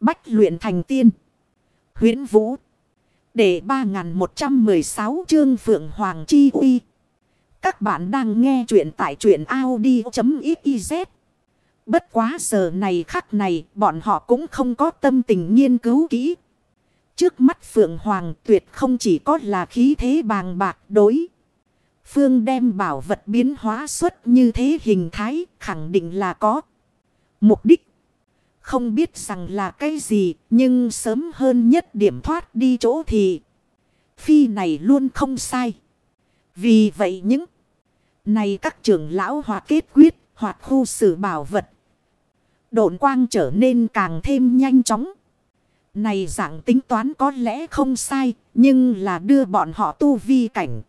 Bách luyện thành tiên. huyễn Vũ. Để 3116 chương Phượng Hoàng Chi Uy. Các bạn đang nghe truyện tại truyện Audi.xyz. Bất quá giờ này khắc này, bọn họ cũng không có tâm tình nghiên cứu kỹ. Trước mắt Phượng Hoàng tuyệt không chỉ có là khí thế bàng bạc đối. Phương đem bảo vật biến hóa xuất như thế hình thái khẳng định là có mục đích. Không biết rằng là cái gì nhưng sớm hơn nhất điểm thoát đi chỗ thì phi này luôn không sai. Vì vậy những này các trưởng lão hoặc kết quyết hoặc khu xử bảo vật. Độn quang trở nên càng thêm nhanh chóng. Này dạng tính toán có lẽ không sai, nhưng là đưa bọn họ tu vi cảnh.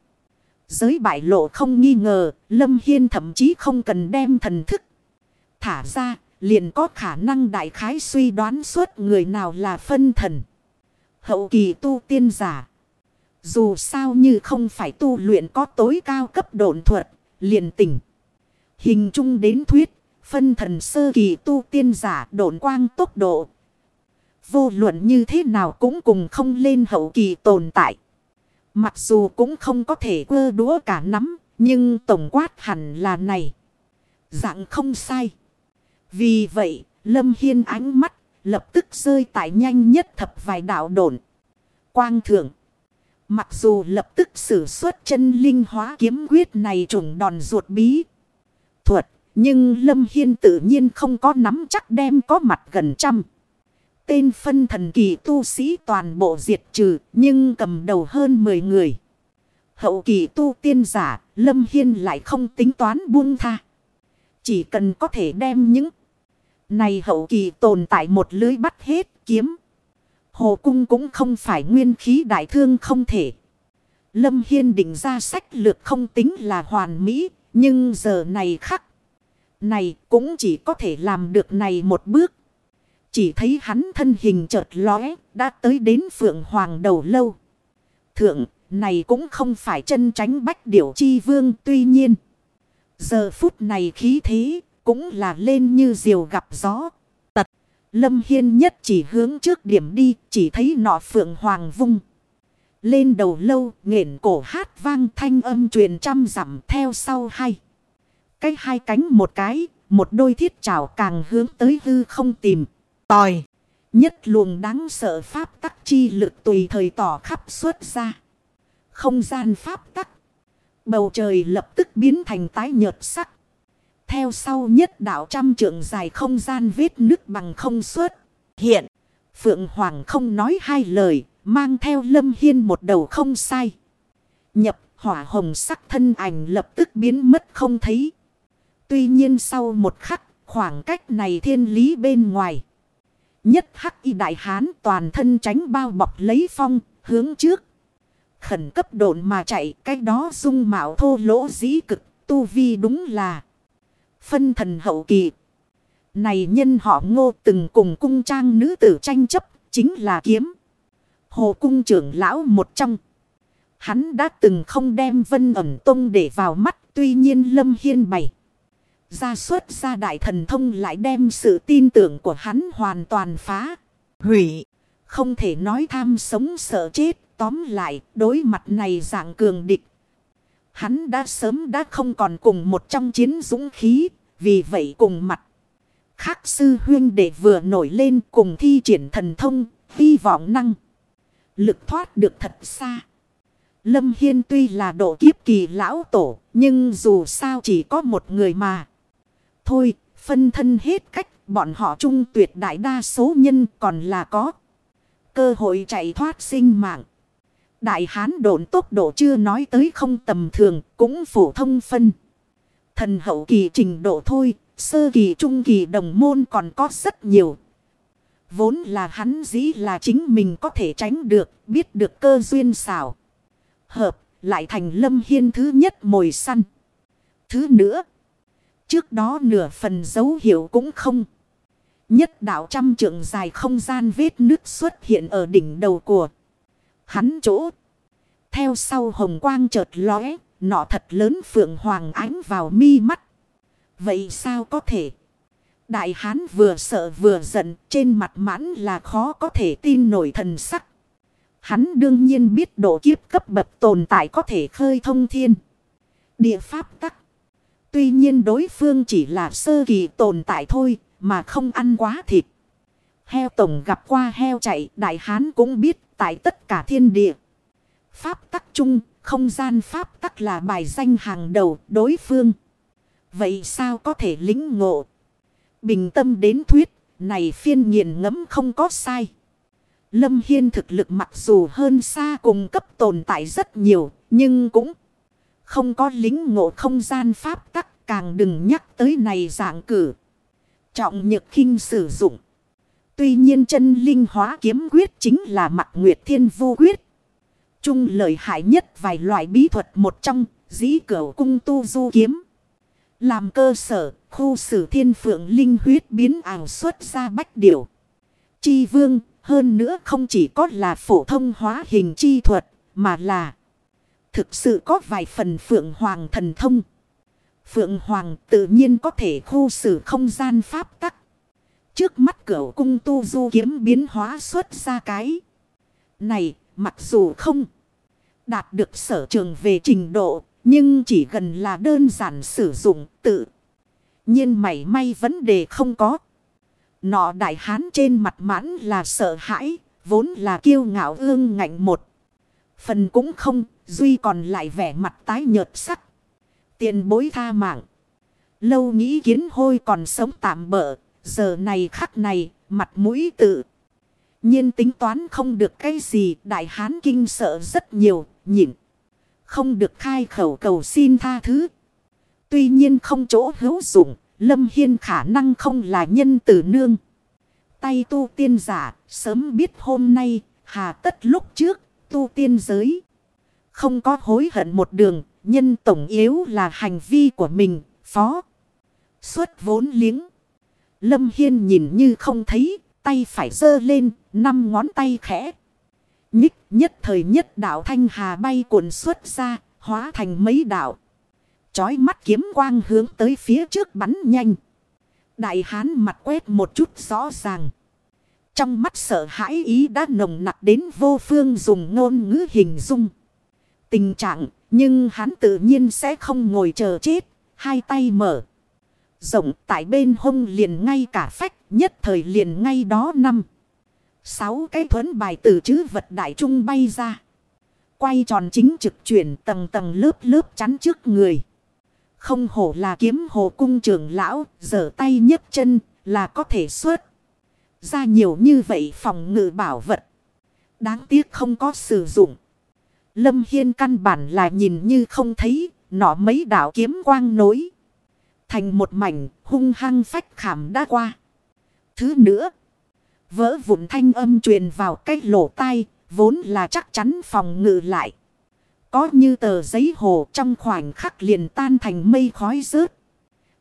Giới bại lộ không nghi ngờ, Lâm Hiên thậm chí không cần đem thần thức. Thả ra, liền có khả năng đại khái suy đoán suốt người nào là phân thần. Hậu kỳ tu tiên giả. Dù sao như không phải tu luyện có tối cao cấp độn thuật, liền tỉnh. Hình chung đến thuyết, phân thần sơ kỳ tu tiên giả độn quang tốc độ. Vô luận như thế nào cũng cùng không lên hậu kỳ tồn tại. Mặc dù cũng không có thể quơ đũa cả nắm, nhưng tổng quát hẳn là này. Dạng không sai. Vì vậy, Lâm Hiên ánh mắt lập tức rơi tại nhanh nhất thập vài đạo đồn. Quang thượng. Mặc dù lập tức sử xuất chân linh hóa kiếm quyết này trùng đòn ruột bí. Thuật. Nhưng Lâm Hiên tự nhiên không có nắm chắc đem có mặt gần trăm. Tên phân thần kỳ tu sĩ toàn bộ diệt trừ nhưng cầm đầu hơn 10 người. Hậu kỳ tu tiên giả, Lâm Hiên lại không tính toán buông tha. Chỉ cần có thể đem những này hậu kỳ tồn tại một lưới bắt hết kiếm. Hồ cung cũng không phải nguyên khí đại thương không thể. Lâm Hiên định ra sách lược không tính là hoàn mỹ, nhưng giờ này khắc. Này cũng chỉ có thể làm được này một bước. Chỉ thấy hắn thân hình chợt lóe, đã tới đến phượng hoàng đầu lâu. Thượng, này cũng không phải chân tránh bách điểu chi vương tuy nhiên. Giờ phút này khí thế, cũng là lên như diều gặp gió. Tật, lâm hiên nhất chỉ hướng trước điểm đi, chỉ thấy nọ phượng hoàng vung. Lên đầu lâu, nghển cổ hát vang thanh âm truyền trăm dặm theo sau hai. Cái hai cánh một cái, một đôi thiết trảo càng hướng tới hư không tìm. Tòi. Nhất luồng đáng sợ pháp tắc chi lực tùy thời tỏ khắp xuất ra. Không gian pháp tắc. Bầu trời lập tức biến thành tái nhợt sắc. Theo sau nhất đạo trăm trượng dài không gian vết nước bằng không suốt. Hiện. Phượng Hoàng không nói hai lời. Mang theo lâm hiên một đầu không sai. Nhập hỏa hồng sắc thân ảnh lập tức biến mất không thấy. Tuy nhiên sau một khắc khoảng cách này thiên lý bên ngoài. Nhất hắc y đại hán toàn thân tránh bao bọc lấy phong, hướng trước. Khẩn cấp độn mà chạy, cái đó dung mạo thô lỗ dĩ cực, tu vi đúng là phân thần hậu kỳ. Này nhân họ ngô từng cùng cung trang nữ tử tranh chấp, chính là kiếm. Hồ cung trưởng lão một trong. Hắn đã từng không đem vân ẩm tông để vào mắt, tuy nhiên lâm hiên bày. Ra xuất ra đại thần thông lại đem sự tin tưởng của hắn hoàn toàn phá. Hủy. Không thể nói tham sống sợ chết. Tóm lại đối mặt này dạng cường địch. Hắn đã sớm đã không còn cùng một trong chiến dũng khí. Vì vậy cùng mặt. Khác sư huyên để vừa nổi lên cùng thi triển thần thông. Hy vọng năng. Lực thoát được thật xa. Lâm Hiên tuy là độ kiếp kỳ lão tổ. Nhưng dù sao chỉ có một người mà. Thôi, phân thân hết cách, bọn họ trung tuyệt đại đa số nhân còn là có. Cơ hội chạy thoát sinh mạng. Đại hán độn tốc độ chưa nói tới không tầm thường, cũng phổ thông phân. Thần hậu kỳ trình độ thôi, sơ kỳ trung kỳ đồng môn còn có rất nhiều. Vốn là hắn dĩ là chính mình có thể tránh được, biết được cơ duyên xảo. Hợp, lại thành lâm hiên thứ nhất mồi săn. Thứ nữa. Trước đó nửa phần dấu hiệu cũng không. Nhất đạo trăm trượng dài không gian vết nước xuất hiện ở đỉnh đầu của hắn chỗ. Theo sau hồng quang chợt lóe, nọ thật lớn phượng hoàng ánh vào mi mắt. Vậy sao có thể? Đại hán vừa sợ vừa giận, trên mặt mãn là khó có thể tin nổi thần sắc. Hắn đương nhiên biết độ kiếp cấp bậc tồn tại có thể khơi thông thiên. Địa pháp tắc. Tuy nhiên đối phương chỉ là sơ kỳ tồn tại thôi, mà không ăn quá thịt. Heo tổng gặp qua heo chạy, đại hán cũng biết tại tất cả thiên địa. Pháp tắc chung, không gian pháp tắc là bài danh hàng đầu đối phương. Vậy sao có thể lính ngộ? Bình tâm đến thuyết, này phiên nghiền ngẫm không có sai. Lâm Hiên thực lực mặc dù hơn xa cùng cấp tồn tại rất nhiều, nhưng cũng không có lính ngộ không gian pháp tắc càng đừng nhắc tới này dạng cử. Trọng nhược khinh sử dụng. Tuy nhiên chân linh hóa kiếm quyết chính là mặt nguyệt thiên vô quyết. Trung lợi hại nhất vài loại bí thuật một trong, dĩ cửu cung tu du kiếm. Làm cơ sở, khu sử thiên phượng linh huyết biến ảo xuất ra bách điểu. Chi vương, hơn nữa không chỉ có là phổ thông hóa hình chi thuật, mà là thực sự có vài phần phượng hoàng thần thông. Phượng hoàng tự nhiên có thể khu xử không gian pháp tắc. Trước mắt cửa cung tu du kiếm biến hóa xuất ra cái. Này, mặc dù không đạt được sở trường về trình độ, nhưng chỉ gần là đơn giản sử dụng tự. nhiên mảy may vấn đề không có. Nọ đại hán trên mặt mãn là sợ hãi, vốn là kiêu ngạo ương ngạnh một. Phần cũng không, duy còn lại vẻ mặt tái nhợt sắc. Tiền bối tha mạng. Lâu nghĩ kiến hôi còn sống tạm bỡ, giờ này khắc này, mặt mũi tự. nhiên tính toán không được cái gì, đại hán kinh sợ rất nhiều, nhịn. Không được khai khẩu cầu xin tha thứ. Tuy nhiên không chỗ hữu dụng, Lâm Hiên khả năng không là nhân tử nương. Tay tu tiên giả, sớm biết hôm nay, hà tất lúc trước, tu tiên giới. Không có hối hận một đường, nhân tổng yếu là hành vi của mình, phó. Xuất vốn liếng. Lâm Hiên nhìn như không thấy, tay phải dơ lên, năm ngón tay khẽ. Nhích nhất thời nhất đạo thanh hà bay cuộn xuất ra, hóa thành mấy đạo. Chói mắt kiếm quang hướng tới phía trước bắn nhanh. Đại hán mặt quét một chút rõ ràng. Trong mắt sợ hãi ý đã nồng nặc đến vô phương dùng ngôn ngữ hình dung. Tình trạng, nhưng hắn tự nhiên sẽ không ngồi chờ chết, hai tay mở. Rộng tại bên hông liền ngay cả phách, nhất thời liền ngay đó năm. Sáu cái thuấn bài từ chữ vật đại trung bay ra. Quay tròn chính trực chuyển tầng tầng lớp lớp chắn trước người. Không hổ là kiếm hồ cung trưởng lão, giở tay nhấc chân là có thể xuất. Ra nhiều như vậy phòng ngự bảo vật. Đáng tiếc không có sử dụng. Lâm Hiên căn bản là nhìn như không thấy, nọ mấy đảo kiếm quang nối. Thành một mảnh hung hăng phách khảm đã qua. Thứ nữa, vỡ vụn thanh âm truyền vào cái lỗ tai, vốn là chắc chắn phòng ngự lại. Có như tờ giấy hồ trong khoảnh khắc liền tan thành mây khói rớt.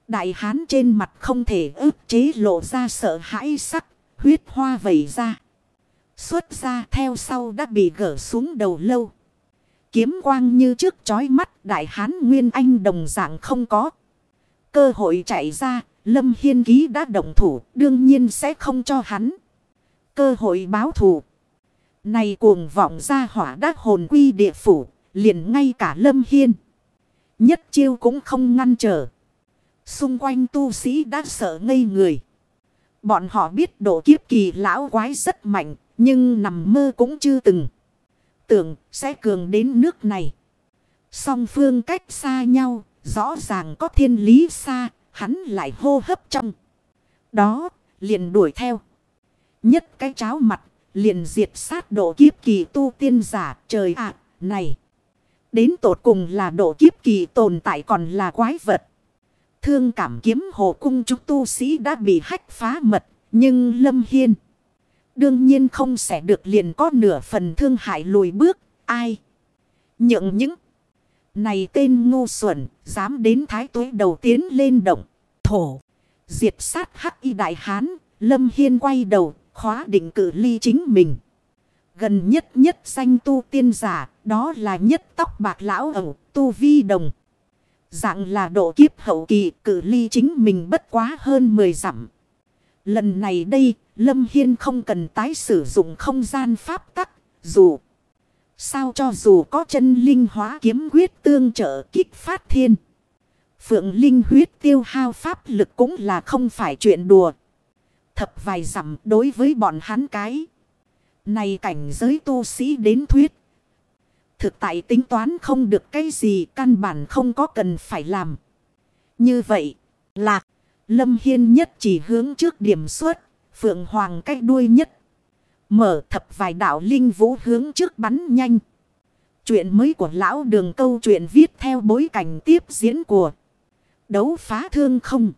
Đại hán trên mặt không thể ức chế lộ ra sợ hãi sắc, huyết hoa vẩy ra. Xuất ra theo sau đã bị gỡ xuống đầu lâu. Kiếm quang như trước chói mắt đại hán Nguyên Anh đồng dạng không có. Cơ hội chạy ra, Lâm Hiên Ký đã động thủ, đương nhiên sẽ không cho hắn. Cơ hội báo thù. Này cuồng vọng ra hỏa đắc hồn quy địa phủ, liền ngay cả Lâm Hiên. Nhất chiêu cũng không ngăn trở. Xung quanh tu sĩ đã sợ ngây người. Bọn họ biết độ kiếp kỳ lão quái rất mạnh, nhưng nằm mơ cũng chưa từng. Tưởng sẽ cường đến nước này. Song phương cách xa nhau, rõ ràng có thiên lý xa, hắn lại hô hấp trong. Đó, liền đuổi theo. Nhất cái cháo mặt, liền diệt sát độ kiếp kỳ tu tiên giả, trời ạ, này. Đến tột cùng là độ kiếp kỳ tồn tại còn là quái vật. Thương cảm kiếm hồ cung chúng tu sĩ đã bị hách phá mật. Nhưng Lâm Hiên. Đương nhiên không sẽ được liền có nửa phần thương hại lùi bước. Ai? Nhượng những. Này tên ngu xuẩn. Dám đến thái tuế đầu tiến lên động. Thổ. Diệt sát hắc y đại hán. Lâm Hiên quay đầu. Khóa định cử ly chính mình. Gần nhất nhất danh tu tiên giả. Đó là nhất tóc bạc lão ẩu. Tu vi đồng. Dạng là độ kiếp hậu kỳ cử ly chính mình bất quá hơn 10 dặm. Lần này đây, Lâm Hiên không cần tái sử dụng không gian pháp tắc, dù... Sao cho dù có chân linh hóa kiếm quyết tương trợ kích phát thiên. Phượng linh huyết tiêu hao pháp lực cũng là không phải chuyện đùa. Thập vài dặm đối với bọn hắn cái. Này cảnh giới tu sĩ đến thuyết. Thực tại tính toán không được cái gì căn bản không có cần phải làm. Như vậy, lạc, lâm hiên nhất chỉ hướng trước điểm xuất, phượng hoàng cách đuôi nhất. Mở thập vài đạo linh vũ hướng trước bắn nhanh. Chuyện mới của lão đường câu chuyện viết theo bối cảnh tiếp diễn của đấu phá thương không.